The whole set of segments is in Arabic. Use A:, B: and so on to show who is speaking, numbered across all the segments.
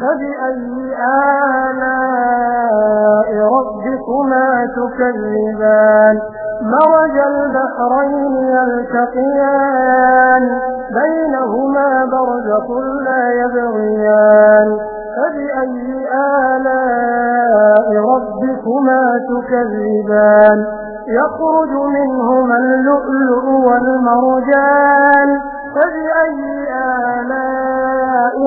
A: فبأي آلاء ربكما تكذبان؟ مرج البحرين يلتقيان بينهما برزق لا يبغيان. فبأي آلاء ربكما تكذبان؟ يخرج منهما اللؤلؤ والمرجان. فبأي آلاء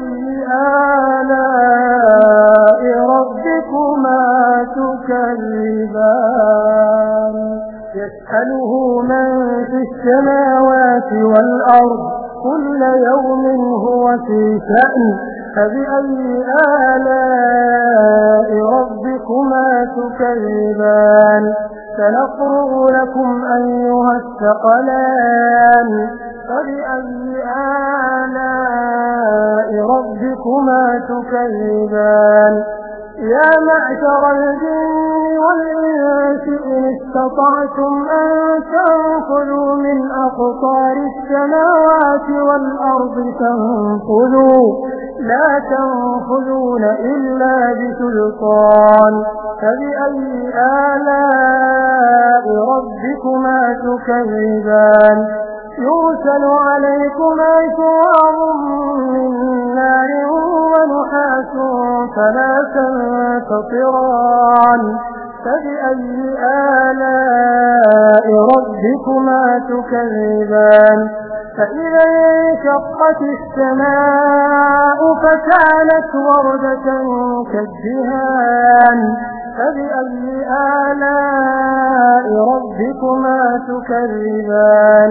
A: فبأي آلاء ربكما تكذبان يسأله من في السماوات والأرض كل يوم هو في شأن فبأي آلاء ربكما تكذبان سنفرغ لكم أيها الثقلان تكذبان يا معشر الجن والإنس إن استطعتم أن تنفذوا من أقطار السماوات والأرض تنفذوا لا تنفذون إلا بسلطان. فبأي آلاء ربكما تكذبان؟ يرسل عليكما شوار من نار ونحاس فلا تنتصران فبأي آلاء ربكما تكذبان؟ فإذا انشقت السماء فكانت وردة كالدهان. فبأي آلاء ربكما تكذبان؟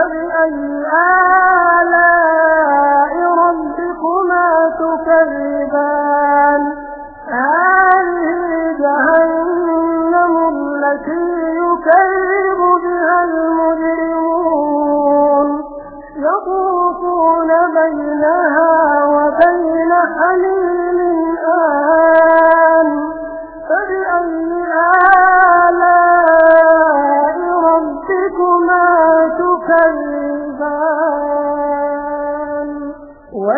A: فبأي آلاء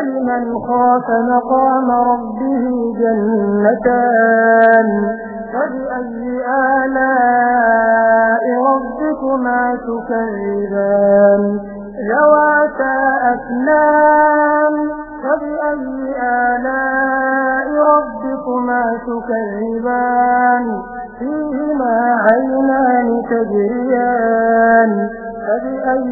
A: ولمن خاف مقام ربه جنتان. فبأي آلاء ربكما تكذبان؟ ذواتا أفنان. فبأي آلاء ربكما تكذبان؟ فيهما عينان تجريان. فبأي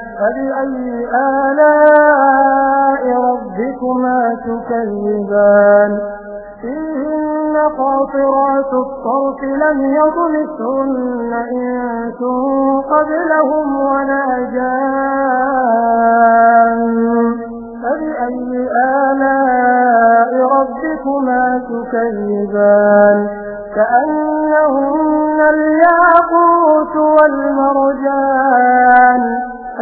A: فبأي آلاء ربكما تكذبان؟ فيهن قاصرات الطرف لم يطمثن إنس قبلهم ولا جان. فبأي آلاء ربكما تكذبان؟ كأنهن الياقوت والمرجان.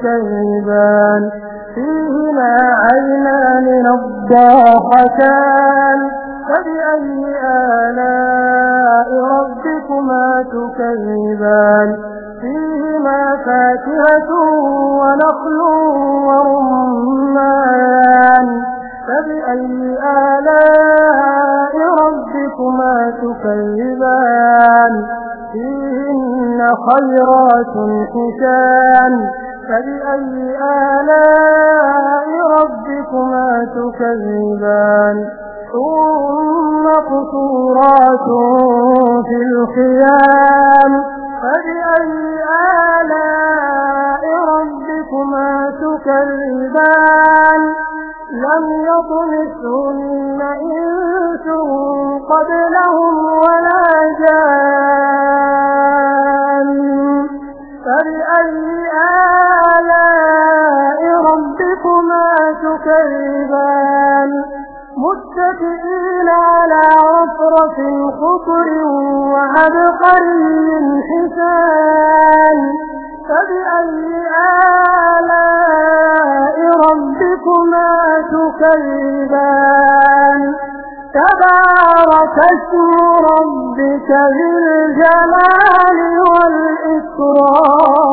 A: تكذبان فيهما عينان نضاحتان. فبأي آلاء ربكما تكذبان؟ فيهما فاكهة ونخل ورمان. فبأي آلاء ربكما تكذبان؟ فيهن خيرات حسان. فبأي آلاء ربكما تكذبان؟ ثم قصورات في الخيام. فبأي آلاء ربكما تكذبان؟ لم يطمثن إنس قبلهم ولا جان. تكذبان متكئين على رفرف خطر وعبقري حسان. فبأي آلاء ربكما تكذبان؟ تبارك اسم ربك ذي الجلال والإكرام.